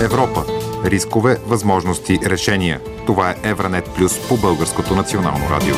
Европа. Рискове, възможности, решения. Това е Евранет Плюс по Българското национално радио.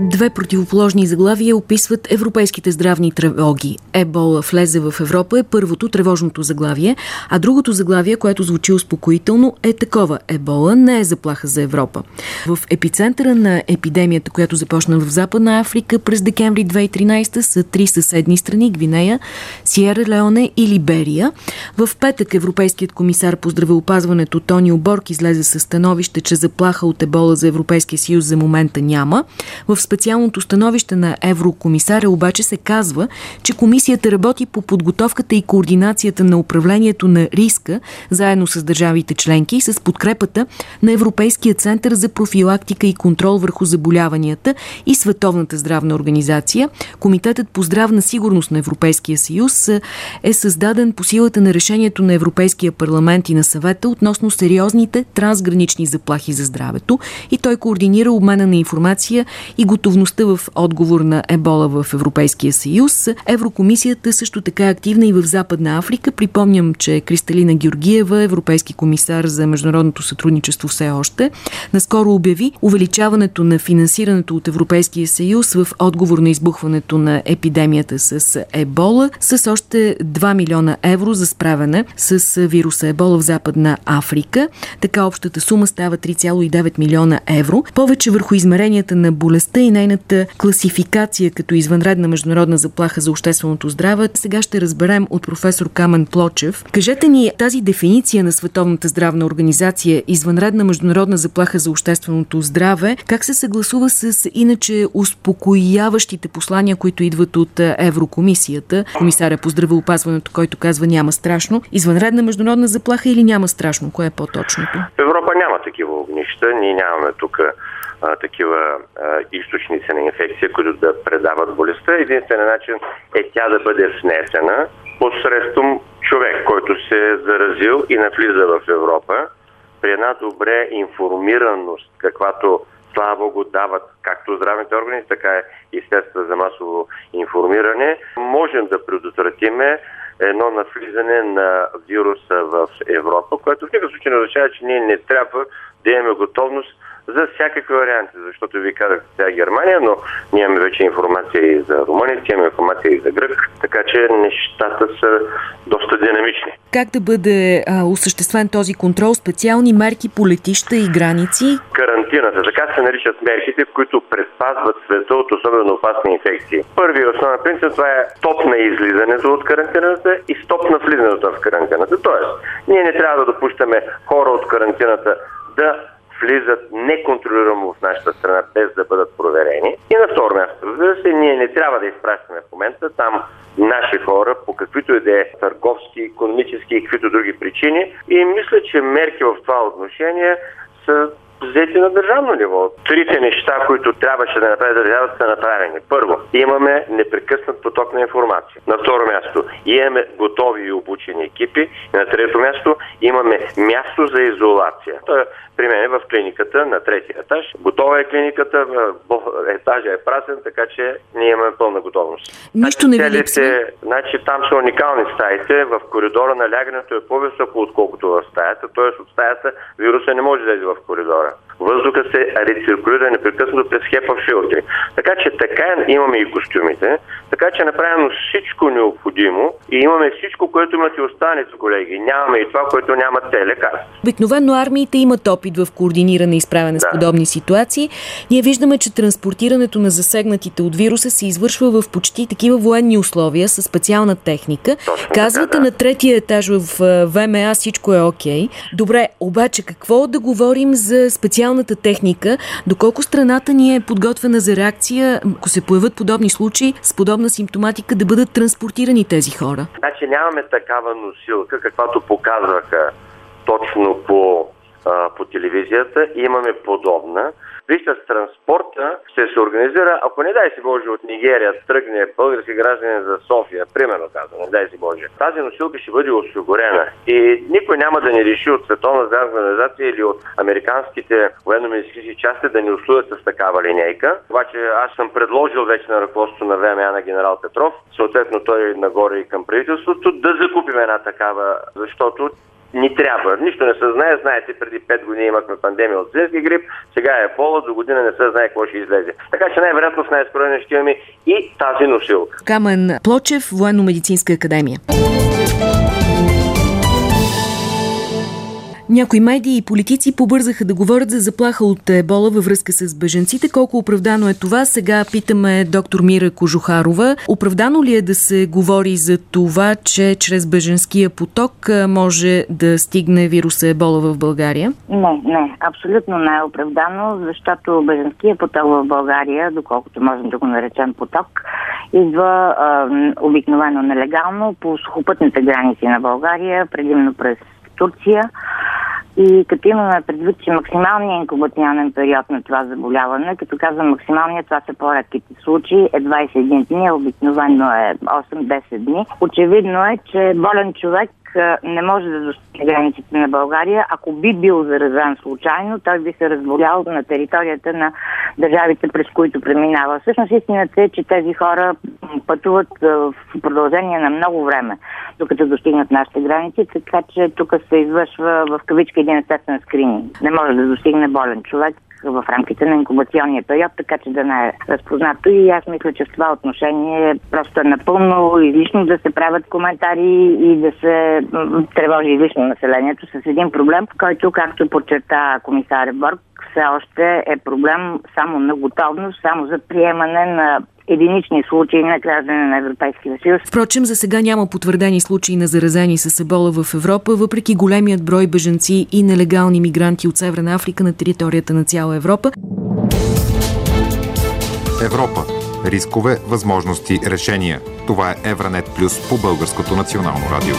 Две противоположни заглавия описват европейските здравни тревоги. Ебола влезе в Европа е първото тревожното заглавие, а другото заглавие, което звучи успокоително, е такова. Ебола не е заплаха за Европа. В епицентъра на епидемията, която започна в Западна Африка през декември 2013 са три съседни страни – Гвинея, Сиера Леоне и Либерия. В петък Европейският комисар по здравеопазването Тони Оборк излезе със становище, че заплаха от ебола за Европейския съюз за момента няма. В специалното становище на еврокомисаря обаче се казва, че комисията работи по подготовката и координацията на управлението на риска заедно с държавите членки и с подкрепата на Европейския център за профилактика и контрол върху заболяванията и Световната здравна организация. Комитетът по здравна сигурност на Европейския съюз е създаден по силата на решението на Европейския парламент и на съвета относно сериозните трансгранични заплахи за здравето и той координира обмена на информация и готовността в отговор на ебола в Европейския съюз. Еврокомисията също така е активна и в Западна Африка. Припомням, че Кристалина Георгиева, европейски комисар за международното сътрудничество все още, наскоро обяви увеличаването на финансирането от Европейския съюз в отговор на избухването на епидемията с ебола с още 2 милиона евро за справяне с вируса ебола в Западна Африка. Така общата сума става 3,9 милиона евро. Повече върху измеренията на болестта и нейната класификация като извънредна международна заплаха за общественото здраве, сега ще разберем от професор Камен Плочев. Кажете ни тази дефиниция на Световната здравна организация извънредна международна заплаха за общественото здраве, как се съгласува с иначе успокояващите послания, които идват от Еврокомисията, комисаря по здравеопазването, който казва няма страшно, извънредна международна заплаха или няма страшно? Кое е по-точното? Европа няма такива огнища. Ние нямаме тук такива а, източници на инфекция, които да предават болестта. Единственият начин е тя да бъде внесена посредством човек, който се е заразил и навлиза в Европа при една добре информираност, каквато слава Богу, дават както здравните органи, така и средства за масово информиране, можем да предотвратиме едно навлизане на вируса в Европа, което в никакъв случай не означава, че ние не трябва да имаме готовност за всякакви варианти, защото ви казах сега Германия, но ние имаме вече информация и за Румъния, имаме информация и за Грък, така че нещата са доста динамични. Как да бъде а, осъществен този контрол? Специални мерки по летища и граници? Карантината, така се наричат мерките, които предпазват света от особено опасни инфекции. Първият основен принцип това е стоп на излизането от карантината и стоп на влизането в карантината. Тоест, ние не трябва да допущаме хора от карантината да влизат неконтролируемо в нашата страна, без да бъдат проверени. И на второ място, разбира се, ние не трябва да изпращаме в момента там наши хора, по каквито и да е търговски, економически и каквито други причини. И мисля, че мерки в това отношение са взети на държавно ниво. Трите неща, които трябваше да направи държавата, са направени. Първо, имаме непрекъснат поток на информация. На второ място, имаме готови и обучени екипи. И на трето място, имаме място за изолация. Е при мен в клиниката на третия етаж. Готова е клиниката, етажа е празен, така че ние имаме пълна готовност. Нищо не ви липсва? Значи там са уникални стаите. В коридора на лягането е по-високо, отколкото в стаята. Т.е. от стаята вируса не може да излезе в коридора. Въздуха се рециркулира непрекъснато през хепа филтри. Така че така имаме и костюмите, така че направено всичко необходимо и имаме всичко, което имат и останалите колеги. Нямаме и това, което нямат те лекарства. Обикновено армиите имат опит в координиране и справяне да. с подобни ситуации. Ние виждаме, че транспортирането на засегнатите от вируса се извършва в почти такива военни условия с специална техника. Точно Казвате така, да. на третия етаж в ВМА всичко е окей. Добре, обаче какво да говорим за специалната техника? Доколко страната ни е подготвена за реакция, ако се появят подобни случаи, с подобна симптоматика да бъдат транспортирани тези хора? Значи нямаме такава носилка, каквато показваха точно по, а, по телевизията. Имаме подобна. Вижте, с транспорта ще се организира, ако не дай си Боже от Нигерия тръгне български граждани за София, примерно казвам, не дай си Боже, тази носилка ще бъде осигурена и никой няма да ни реши от Световна здравна организация или от американските военно-медицински части да ни услуят с такава линейка. Обаче аз съм предложил вече на ръководството на ВМА на генерал Петров, съответно той нагоре и към правителството, да закупим една такава, защото ни трябва. Нищо не се знае. Знаете, преди 5 години имахме пандемия от свински грип, сега е пола, до година не се знае какво ще излезе. Така че най-вероятно в най-скоро ще имаме и тази носилка. Камен Плочев, Военно-медицинска академия. Някои медии и политици побързаха да говорят за заплаха от ебола във връзка с беженците. Колко оправдано е това? Сега питаме доктор Мира Кожухарова. Оправдано ли е да се говори за това, че чрез беженския поток може да стигне вируса ебола в България? Не, не. Абсолютно не е оправдано, защото беженския поток в България, доколкото можем да го наречем поток, идва а, обикновено нелегално по сухопътните граници на България, предимно през Турция. И като имаме предвид, че максималният инкубационен период на това заболяване, като казвам максималният, това са по-редките случаи, е 21 дни, обикновено е 8-10 дни. Очевидно е, че болен човек не може да достигне границите на България. Ако би бил заразен случайно, той би се разболял на територията на държавите, през които преминава. Всъщност истината е, че тези хора пътуват в продължение на много време, докато достигнат нашите граници, така че тук се извършва в кавичка един естествен скрининг. Не може да достигне болен човек в рамките на инкубационния период, така че да не е разпознато. И аз мисля, че в това отношение просто е напълно излишно да се правят коментари и да се тревожи излишно населението с един проблем, който, както подчерта комисар Борг, все още е проблем само на готовност, само за приемане на единични случаи на граждане на Европейския съюз. Впрочем, за сега няма потвърдени случаи на заразени с ебола в Европа, въпреки големият брой бежанци и нелегални мигранти от Северна Африка на територията на цяла Европа. Европа. Рискове, възможности, решения. Това е Евранет Плюс по Българското национално радио.